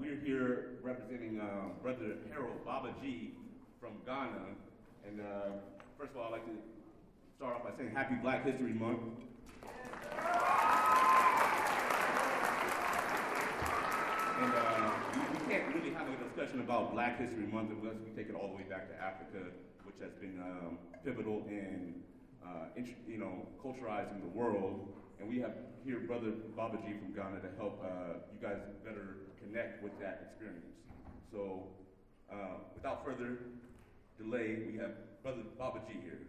we're here representing um, Brother Harold Baba G from Ghana. And uh, first of all, I'd like to start off by saying Happy Black History Month. And uh, we, can't really have a discussion about Black History Month unless we take it all the way back to Africa, which has been um, pivotal in, uh, in, you know, culturalizing the world. And we have here Brother Babaji from Ghana to help uh, you guys better connect with that experience. So, uh, without further delay, we have Brother Babaji here.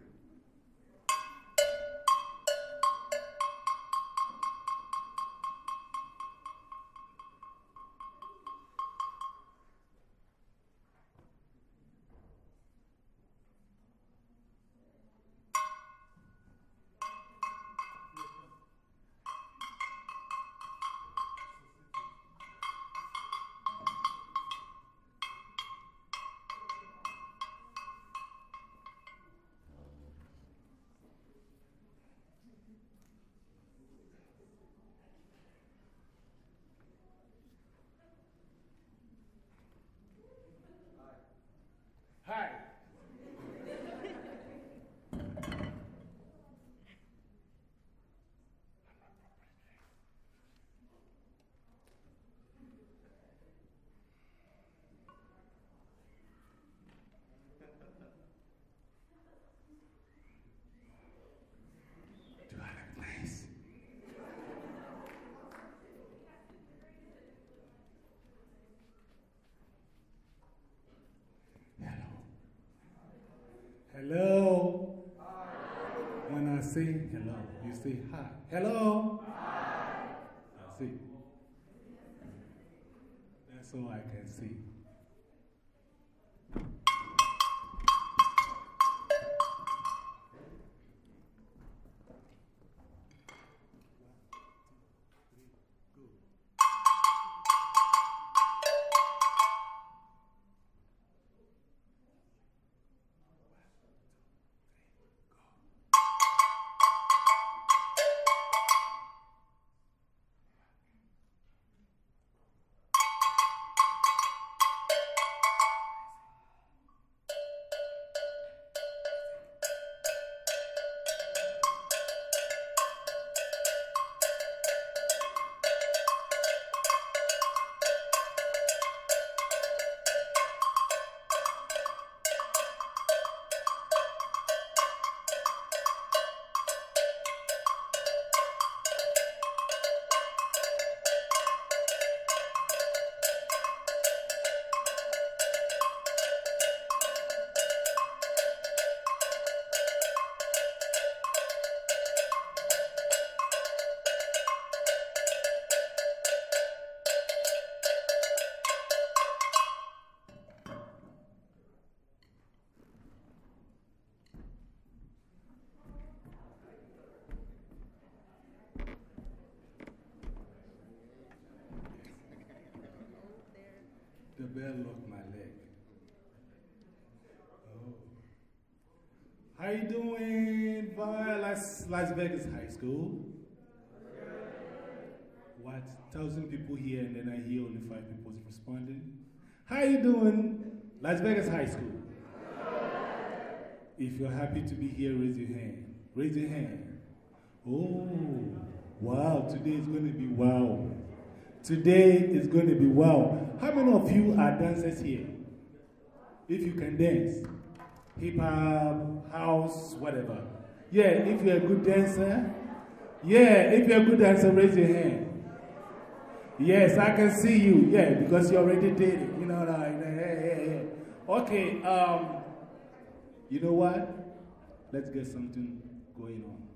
Say hello, you say hi. Hello. Hi. I see. That's all I can see. Las, Vegas High School? What? Thousand people here and then I hear only five people responding. How you doing Las Vegas High School? If you're happy to be here, raise your hand. Raise your hand. Oh, wow. Today is going to be wow. Today is going to be wow. How many of you are dancers here? If you can dance, hip hop, house, whatever. Yeah, if you're a good dancer. Yeah, if you're a good dancer, raise your hand. Yes, I can see you. Yeah, because you already did it. You know, like, hey, hey, hey. Okay, um, you know what? Let's get something going on.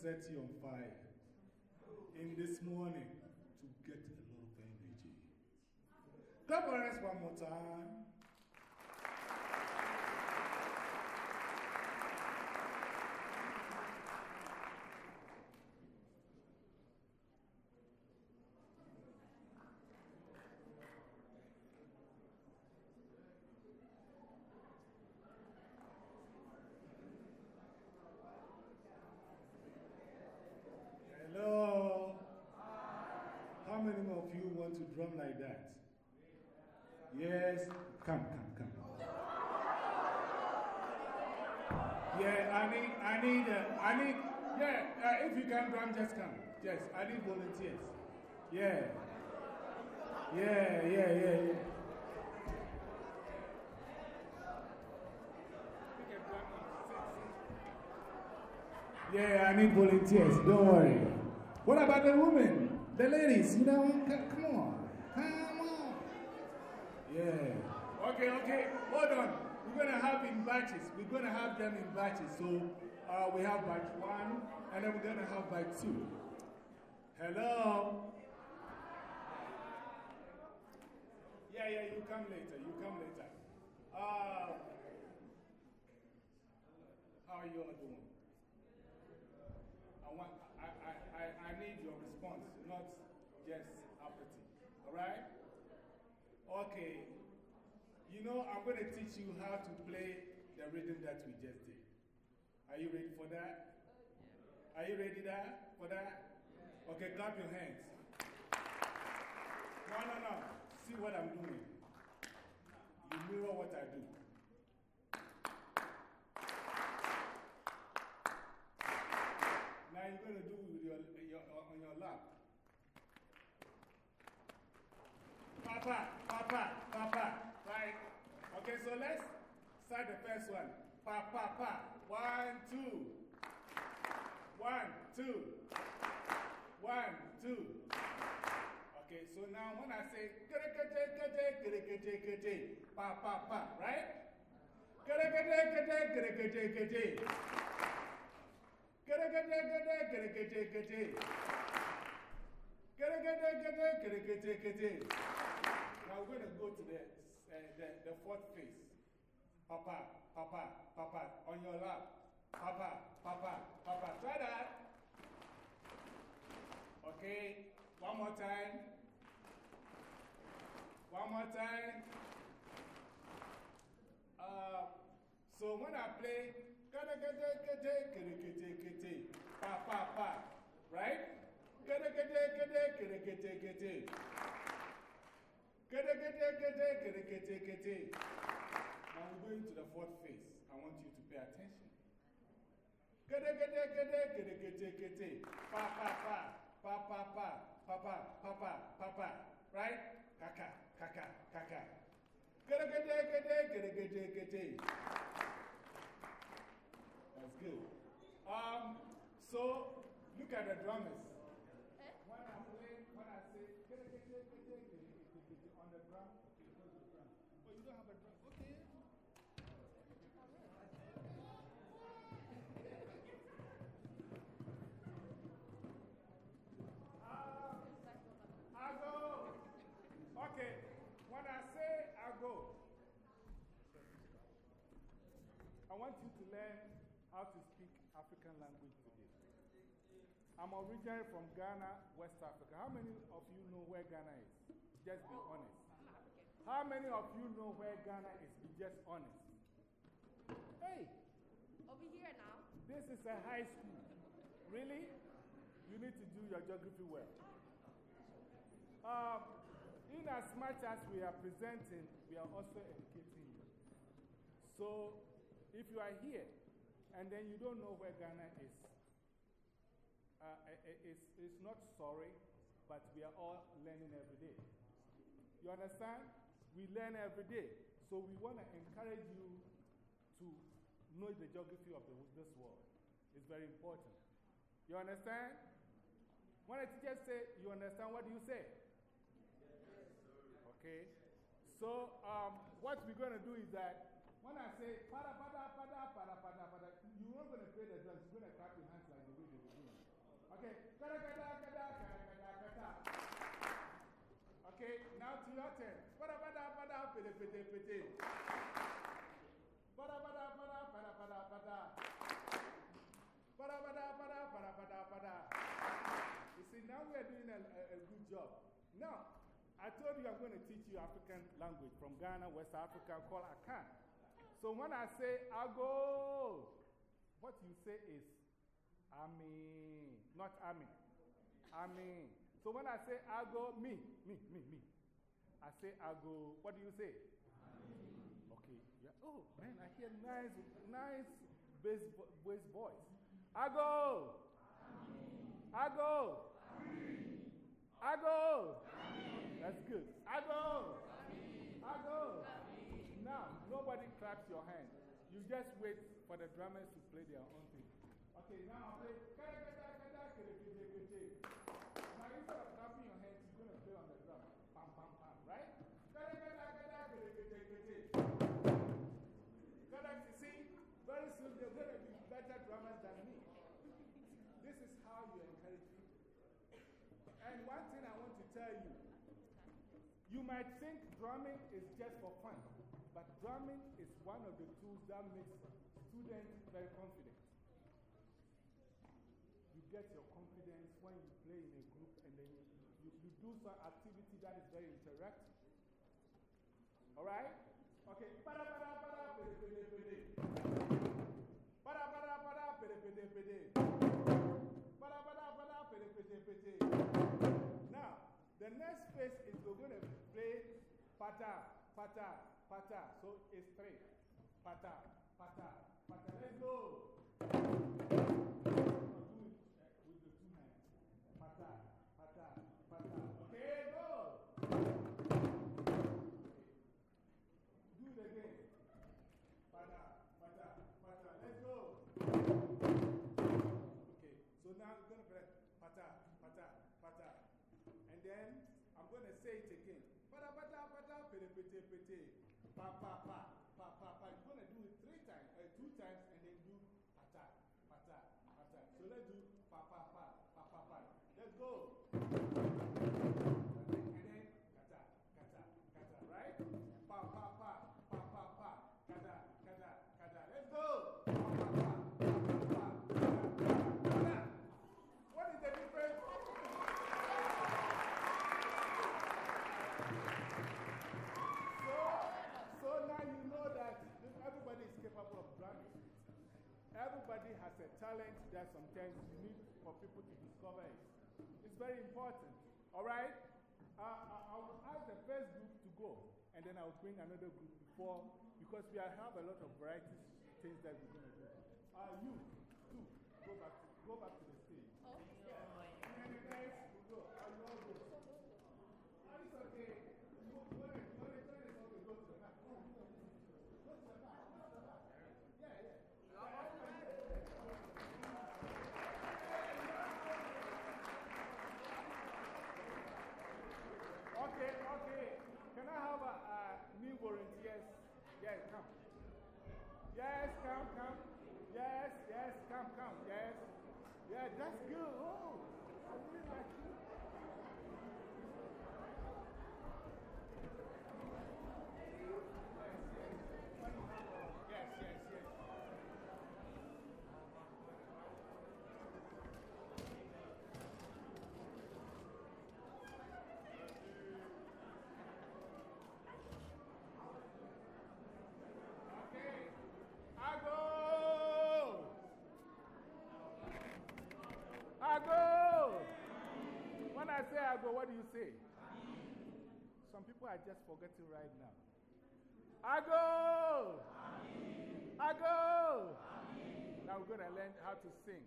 set you on fire in this morning to get a lot of energy. Clap for us one more time. To drum like that? Yes. Come, come, come. Yeah, I need, I need, uh, I need, yeah, uh, if you can drum, just come. Yes, I need volunteers. Yeah. Yeah, yeah, yeah, yeah. Yeah, I need volunteers. Don't worry. What about the women? The ladies, you know? Come on. Come on. Yeah. Okay, okay. Hold on. We're going to have in batches. We're going to have them in batches. So uh, we have batch one, and then we're going to have batch two. Hello? Yeah, yeah, you come later. You come later. Uh, how are you all doing? I, want, I, I, I, I need your response, not just apathy. All right? Okay. You know, I'm going to teach you how to play the rhythm that we just did. Are you ready for that? Are you ready that, for that? Okay, clap your hands. No, no, no. See what I'm doing. You mirror what I do. Now you're going to do with your, your, on your lap. Papa, Papa? Okay, so let's start the first one. Pa, pa, pa. One, two. One, two. One, two. Okay, so now when I say pa pa pa, right? Now we're going to go to the, uh, the, the fourth phase. Papa, papa, papa, on your lap. Papa, papa, papa. Try that. Okay, one more time. One more time. Uh, so when I play, kete kete kete kete kete, pa pa pa, right? Kete kete kete kete kete kete. Kete kete kete kete kete kete. Now we're going to the fourth phase. I want you to pay attention. Kete kete kete kete kete kete, pa pa pa, pa pa pa, pa pa pa pa pa pa, right? Kaka, kaka, kaka. Kete kete kete kete kete kete. That's good. Um, so look at the drummers. The drum, goes the drum. Oh, you don't have a drum? Okay. Ah, I go. Okay. When I say I go, I want you to learn how to speak African language today. I'm originally from Ghana, West Africa. How many of you know where Ghana is? Just be honest. How many of you know where Ghana is? Be just honest. Hey, Over here now. this is a high school. Really? You need to do your geography well. Um, in as much as we are presenting, we are also educating you. So, if you are here and then you don't know where Ghana is, uh, it's, it's not sorry, but we are all learning every day. You understand? We learn every day. So, we want to encourage you to know the geography of the, this world. It's very important. You understand? When a teacher say, you understand, what do you say? Okay? So, um, what we're going to do is that when I say pada pada pada pada pada pada, you're not going to play the drums, you're going to clap your hands like the way they were doing. Okay? Job. Now, I told you I'm going to teach you African language from Ghana, West Africa, called Akan. So when I say Ago, what you say is Ami, not Ami. Ami. So when I say Ago, me, me, me, me. I say Ago, what do you say? Okay. Yeah. Oh, man, I hear nice, nice bass, bass voice. Ago. Ago. Ago. That's good. Ago. Ago. Now, nobody claps your hand. You just wait for the drummers to play their own thing. Okay, now play. Tell you you might think drumming is just for fun, but drumming is one of the tools that makes students very confident. You get your confidence when you play in a group and then you, you, you do some activity that is very interactive. All right? Pata, pata, pata. So it's pete, pete, pete. Pa, pa, pa, pa, pa, pa. You're to do it three times, uh, two times, and then do pata, pata, pata. So let's do talent that sometimes you need for people to discover it. It's very important. All right? Uh, I, I will ask the first group to go, and then I'll bring another group before, because we have a lot of variety things that we're going to do. Uh, you, too, go back, to, go back to the stage. Oh. And then the guys will go. Uh, you all go. Uh, it's okay. You, you want to, you want to try this? Okay, go to the back. Go, go, go. Go to the back. Go to the back. Yeah, yeah. Okay, okay. Can I have a, a new volunteers? Yes, come. Yes, come, come. Yes, yes, come, come. Yes. Yeah, that's good. Oh, I really like you. Yes, yes, yes. Okay. I go. I go. When I say I go, what do you say? Some people are just forgetting right now. I go. I go. Now we're going to learn how to sing.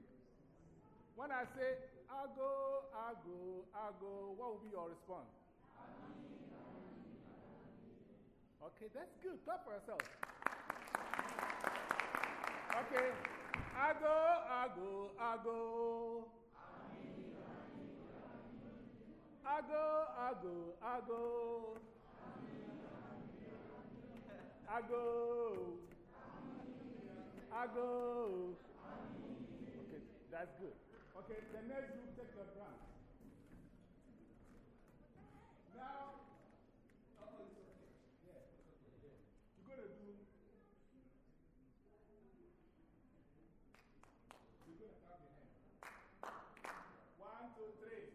When I say I go, I go, I go, what will be your response? Okay, that's good. Clap for yourself. Okay. I go, I go, I go. I go. I go. Okay, that's good. Okay, the next group, take your branch. Now, you're going to do. You're going to clap your hands. One, two, three.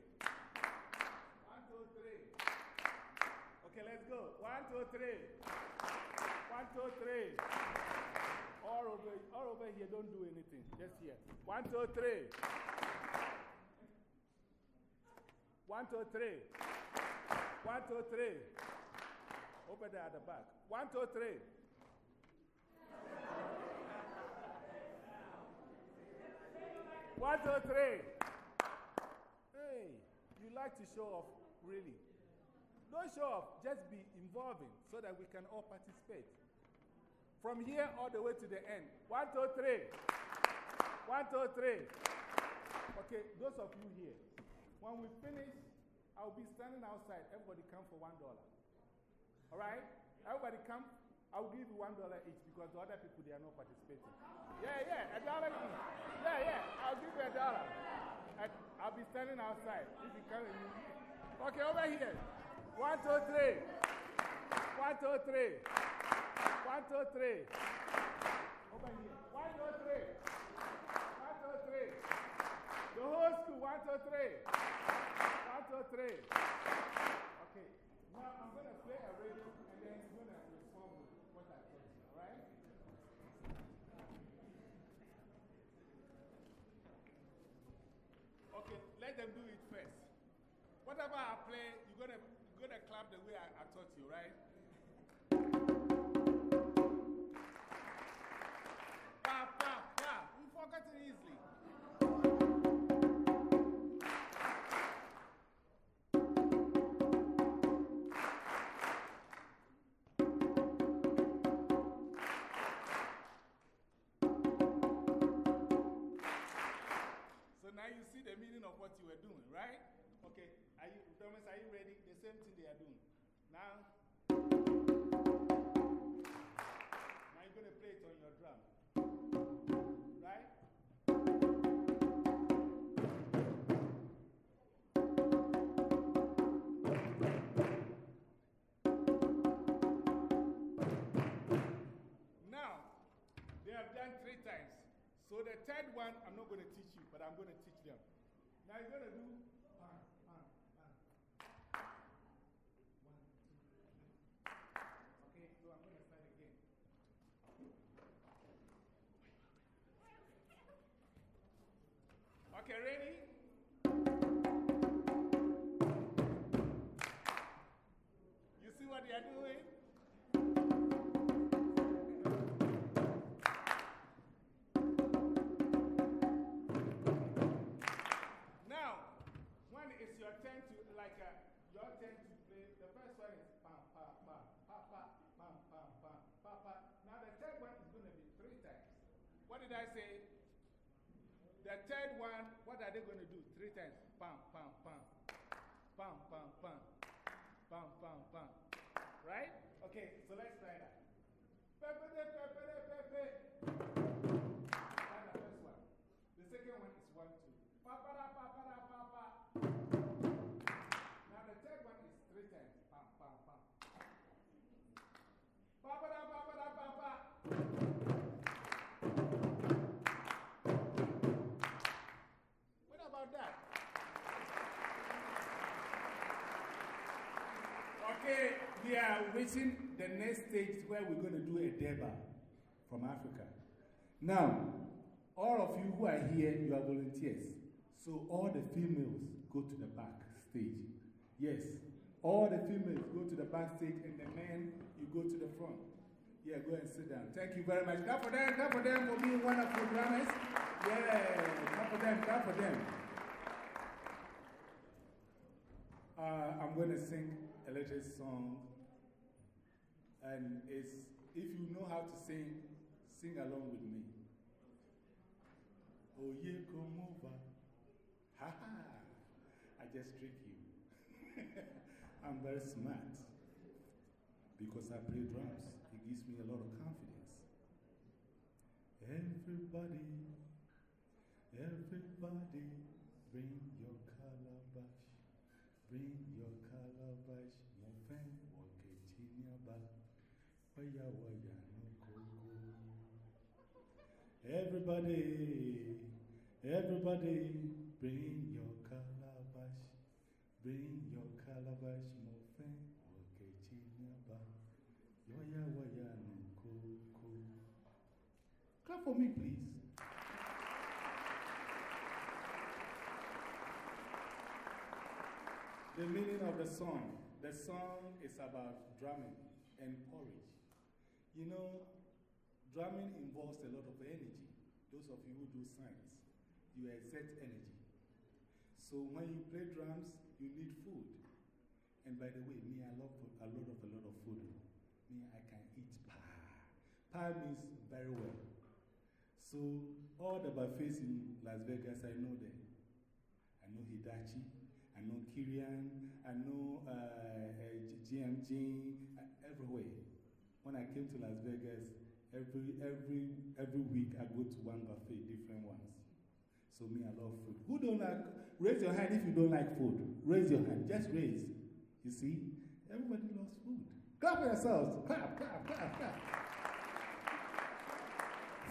One, two, three. Okay, let's go. One, two, three. All over, all over here, don't do anything. Just here. One, two, three. One, two, three. One, two, three. Over there at the back. One, two, three. One, two, three. Hey, you like to show off, really. Don't show off, just be involving so that we can all participate. From here all the way to the end. One, two, three. One, two, three. Okay, those of you here, when we finish, I'll be standing outside. Everybody come for one dollar. All right? Everybody come. I'll give you one dollar each because the other people, they are not participating. Yeah, yeah, a dollar each. Yeah, yeah, I'll give you a dollar. I'll be standing outside. If you come and you. Okay, over here. One, two, three. One, two, three. One, two, three. Over here. One, two, three. One, two, three. The whole school. One, two, three. One, two, three. Okay. Now I'm going to the meaning of what you were doing, right? Okay, are you, Thomas, are you ready? The same thing they are doing. Now, now you're going to play it on your drum. Right? Now, they have done three times. So the third one, I'm not going to teach you, but I'm going to teach them. Now you're going to do. One, what are they going to do? We are reaching the next stage where we're going to do a deba from Africa. Now, all of you who are here, you are volunteers. So all the females go to the back stage. Yes, all the females go to the back stage and the men, you go to the front. Yeah, go and sit down. Thank you very much. Clap for them, clap for them for being wonderful drummers. Yeah, clap for them, clap for them. Uh, I'm going to sing a little song. And it's, if you know how to sing, sing along with me. Oh, yeah, come over. Ha ha. I just trick you. I'm very smart because I play drums. It gives me a lot of confidence. Everybody, everybody, bring your calabash. Bring your calabash, my friend, walk it in your back. Waya waya no koko. Everybody, everybody, bring your calabash. Bring your calabash, my friend, in your back. Waya, waya, no, ko, ko. Clap for me, please. The meaning of the song. The song is about drumming and. You know, drumming involves a lot of energy. Those of you who do science, you exert energy. So when you play drums, you need food. And by the way, me, I love a lot of a lot of food. Me, I can eat pie. Pie means very well. So all the buffets in Las Vegas, I know them. I know Hibachi, I know Kirian, I know uh, uh, GMG, uh, everywhere. When I came to Las Vegas, every, every, every week I go to one buffet, different ones. So me, I love food. Who don't like, raise your hand if you don't like food. Raise your hand, just raise. You see, everybody loves food. Clap yourselves. Clap, clap, clap, clap.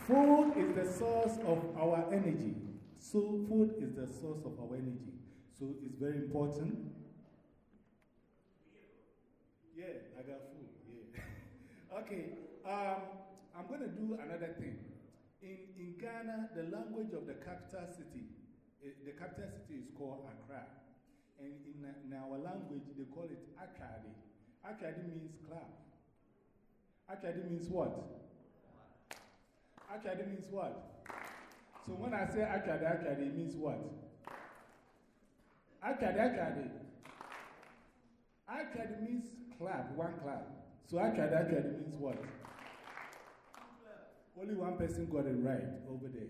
Food is the source of our energy. So, food is the source of our energy. So, it's very important. Yeah, I got. Okay, um, I'm going to do another thing. In, in Ghana, the language of the capital city, eh, the capital city is called Accra. And in, in our language, they call it Akradi. Akradi means clap. Akradi means what? Akradi means what? So when I say Akradi, Akradi, it means what? Akradi, Akradi. Akradi means clap, one clap. So Akradi, Akradi means what? Only one person got it right over there.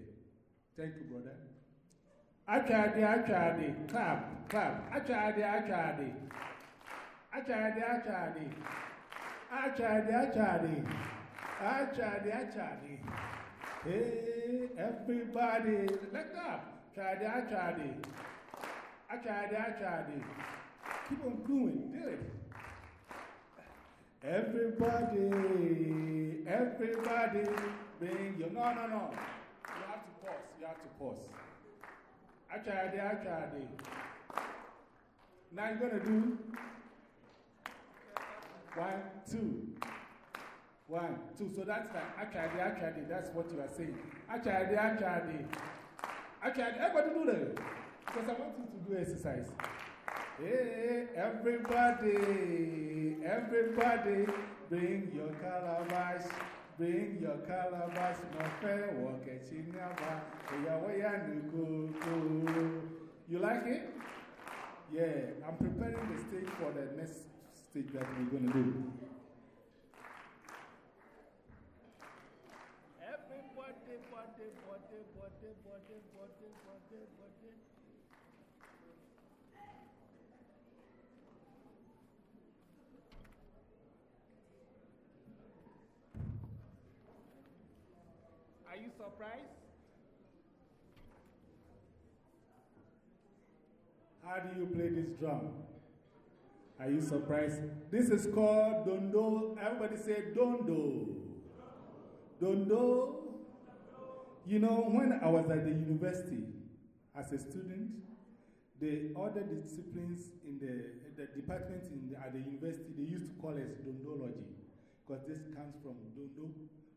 Thank you, brother. Achade, achade, clap, clap. Achade, achade. Achade, achade. Achade, achade. Achade, achade. Hey, everybody, let up. Achade, achade. Achade, achade. Keep on doing, do it. Everybody, everybody, bring your. No, no, no. You have to pause. You have to pause. Achade, achade. Now you're going to do one, two. One, two. So that's like achade, achade. That's what you are saying. Achade, achade. Achade. Everybody do that. Because I want you to do exercise. Hey, everybody, everybody, bring your calabash, bring your calabash, my friend, walk a chinaba, You like it? Yeah, I'm preparing the stage for the next stage that we're going to do. Surprised? How do you play this drum? Are you surprised? This is called Dondo. Everybody say Dondo. Dondo. You know, when I was at the university as a student, the other disciplines in the, the department in the, at the university, they used to call us Dondology because this comes from Dondo.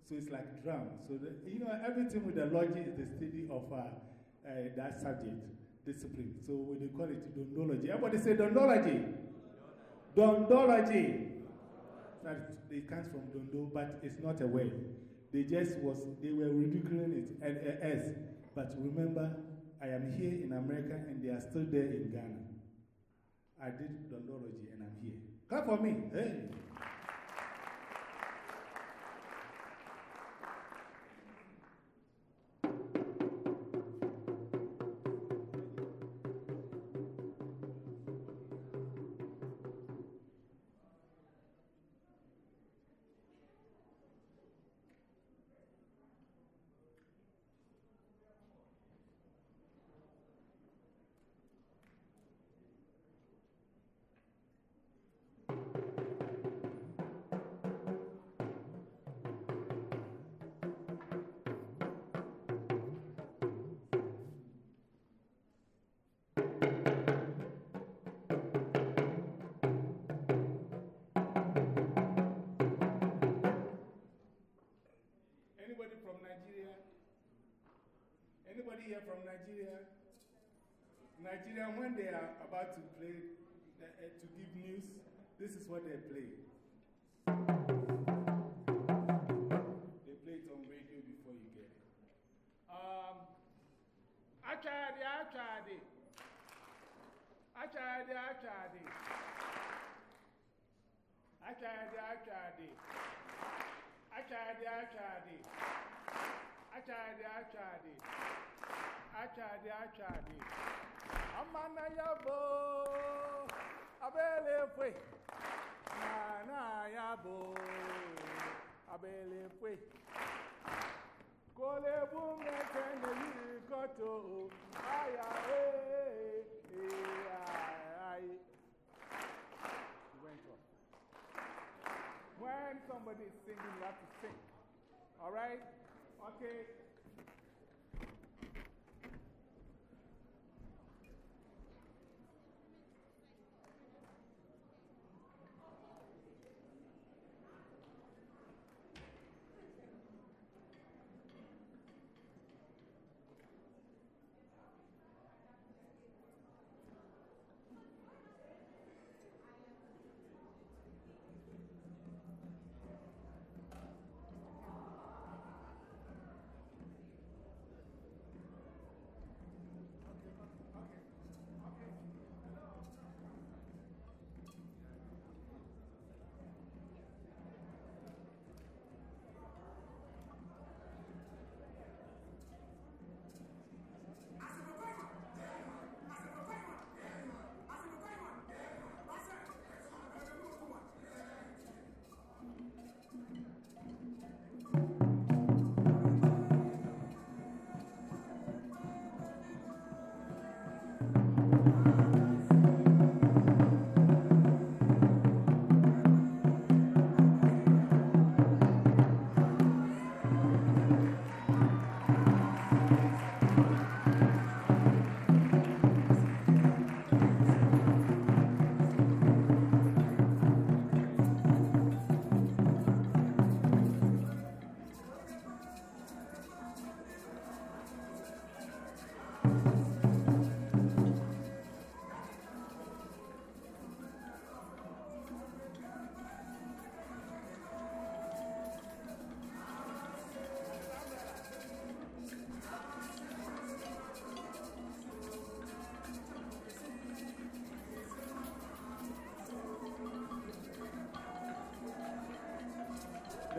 So it's like drum. So, the, you know, everything with the logic is the study of uh, uh, that subject, discipline. So we call it dondology. Everybody say dondology. Dondology. That, it comes from dondo, but it's not a word. They just was, they were ridiculing it, LAS. But remember, I am here in America and they are still there in Ghana. I did dondology and I'm here. Clap for me. Hey. Hear from Nigeria? Nigeria, when they are about to play, uh, to give news, this is what they play. They play it on radio before you get it. Um, tried it, I tried it. I tried it, I tried it. I tried it, I tried it. I tried it, I tried it. I tried it, I tried it. I tried it, I tried it. I'm on a yabo. Abele fwe. Na na yabo. Abele fwe. Kole bunge kende yiri koto. Aya eh eh ay ay. He went off. When somebody is singing, you have to sing. All right? Okay.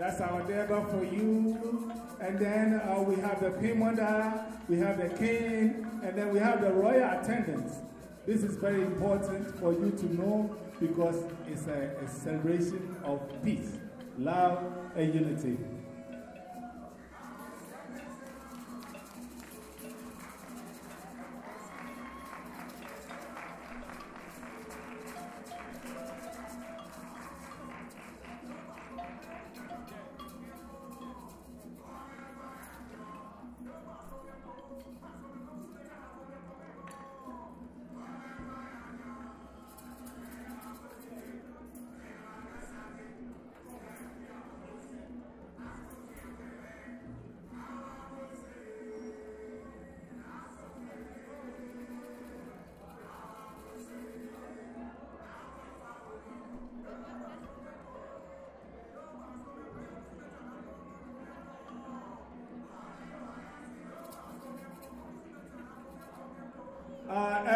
That's our dagger for you. And then uh, we have the Pimanda, we have the king, and then we have the royal attendants. This is very important for you to know because it's a, a celebration of peace, love, and unity.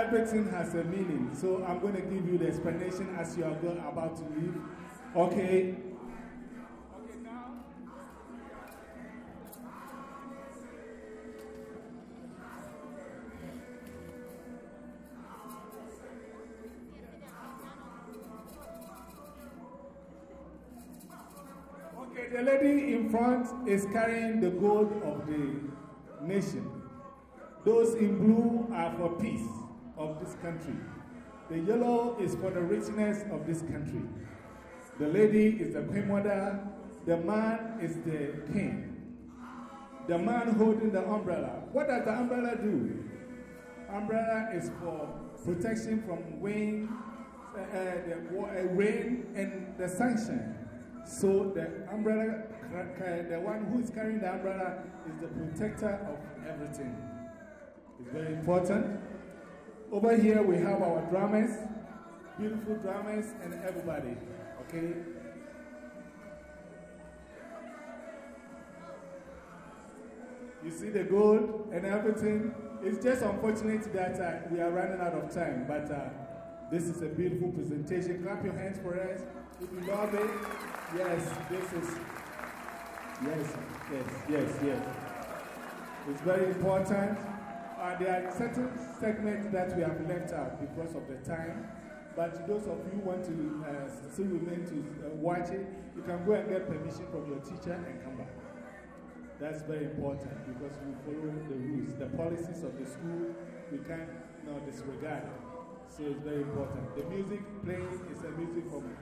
Everything has a meaning. So I'm going to give you the explanation as you are about to leave. Okay? Okay, now. Okay, the lady in front is carrying the gold of the nation. Those in blue are for peace this country. The yellow is for the richness of this country. The lady is the queen mother. The man is the king. The man holding the umbrella. What does the umbrella do? Umbrella is for protection from wind, uh, uh, the, uh, rain, and the sunshine. So the umbrella, the one who is carrying the umbrella is the protector of everything. It's very important. Over here we have our drummers, beautiful drummers, and everybody. Okay? You see the gold and everything. It's just unfortunate that uh, we are running out of time, but uh, this is a beautiful presentation. Clap your hands for us if you love it. Yes, this is. Yes, yes, yes, yes. It's very important. Uh, there are certain segments that we have left out because of the time. But those of you who want to uh, still remain to uh, watch it, you can go and get permission from your teacher and come back. That's very important because we follow the rules, the policies of the school. We can't disregard. So it's very important. The music playing is a music from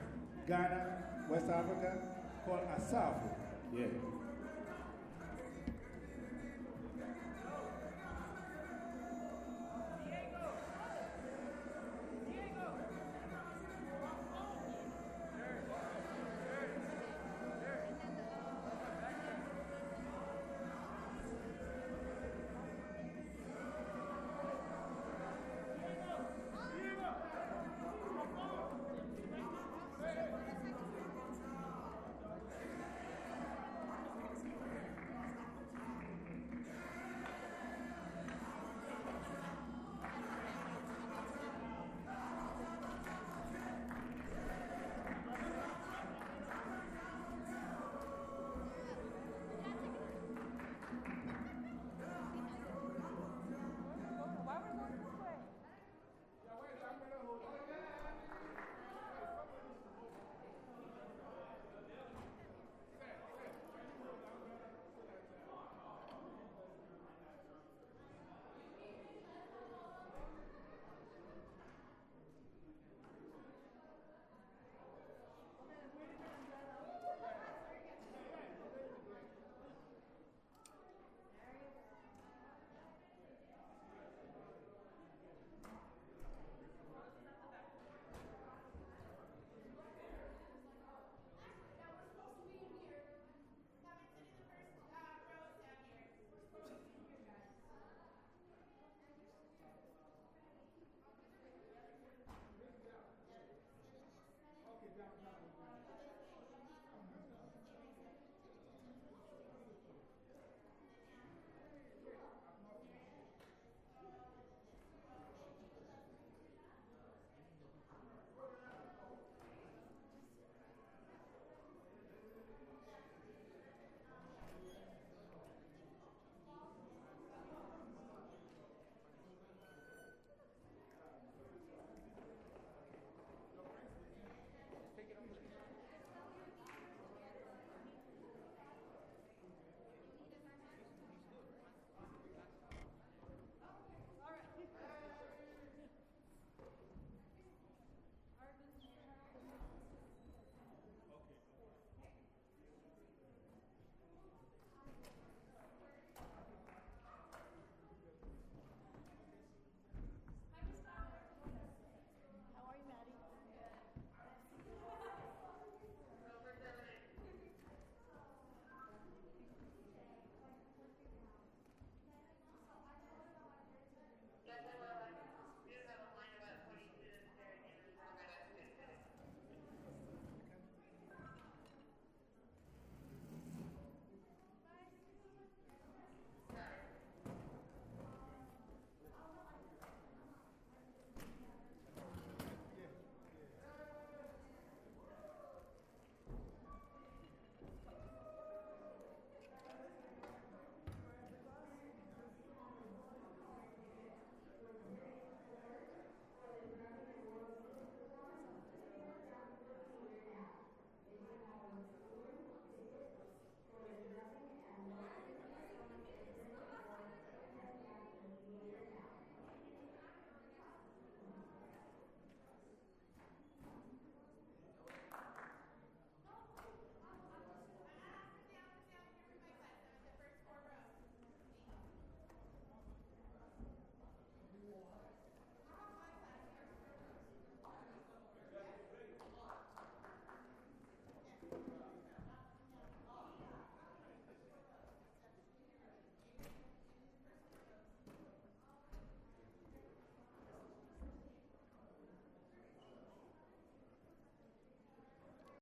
Ghana, West Africa, called Asafo. Yeah.